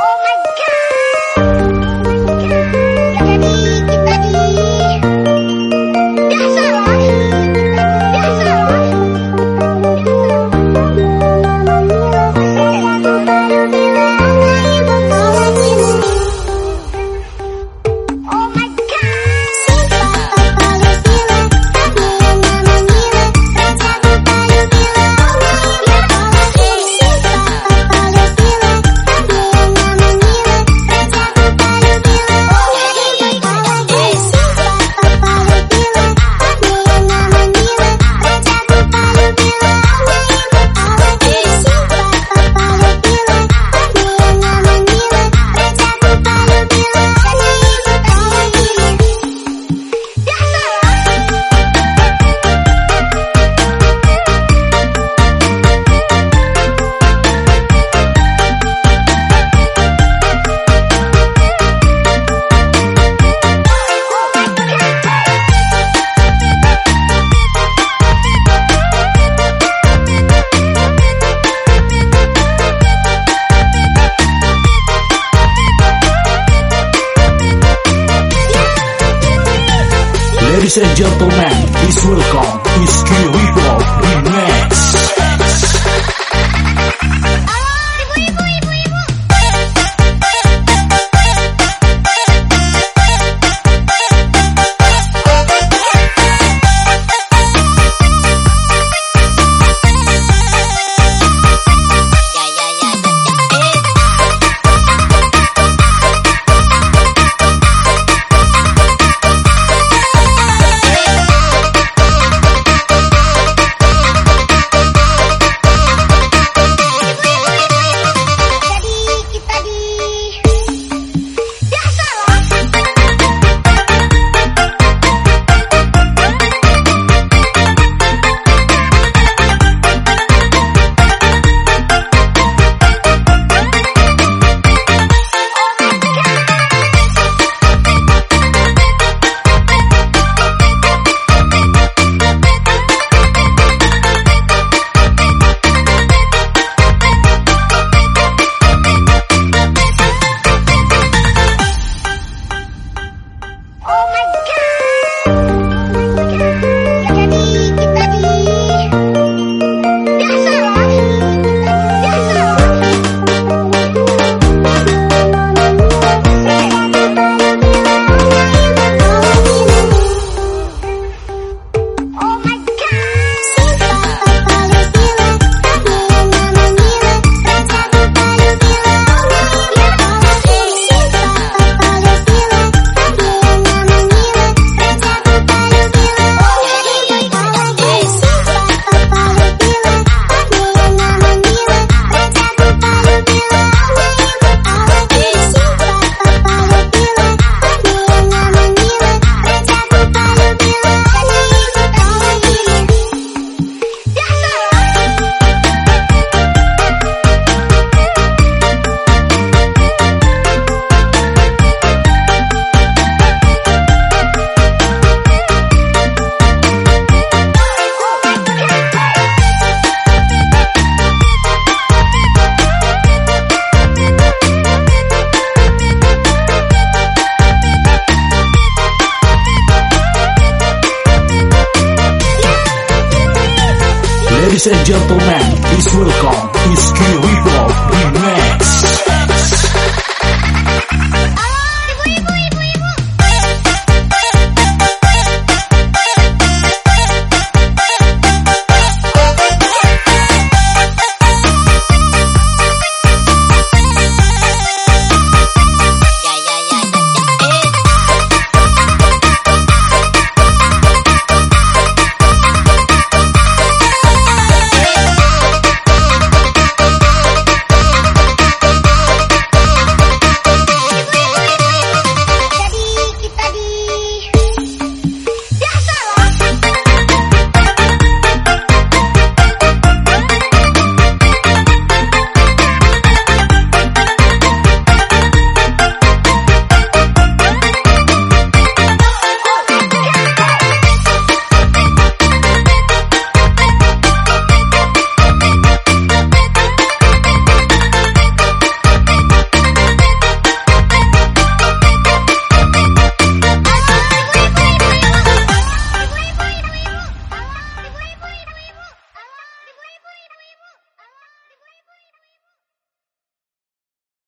Oh my god! Ladies and gentlemen, please welcome Whiskey Rico Remix. Ladies and gentlemen, please welcome Whiskey Reborn Remax.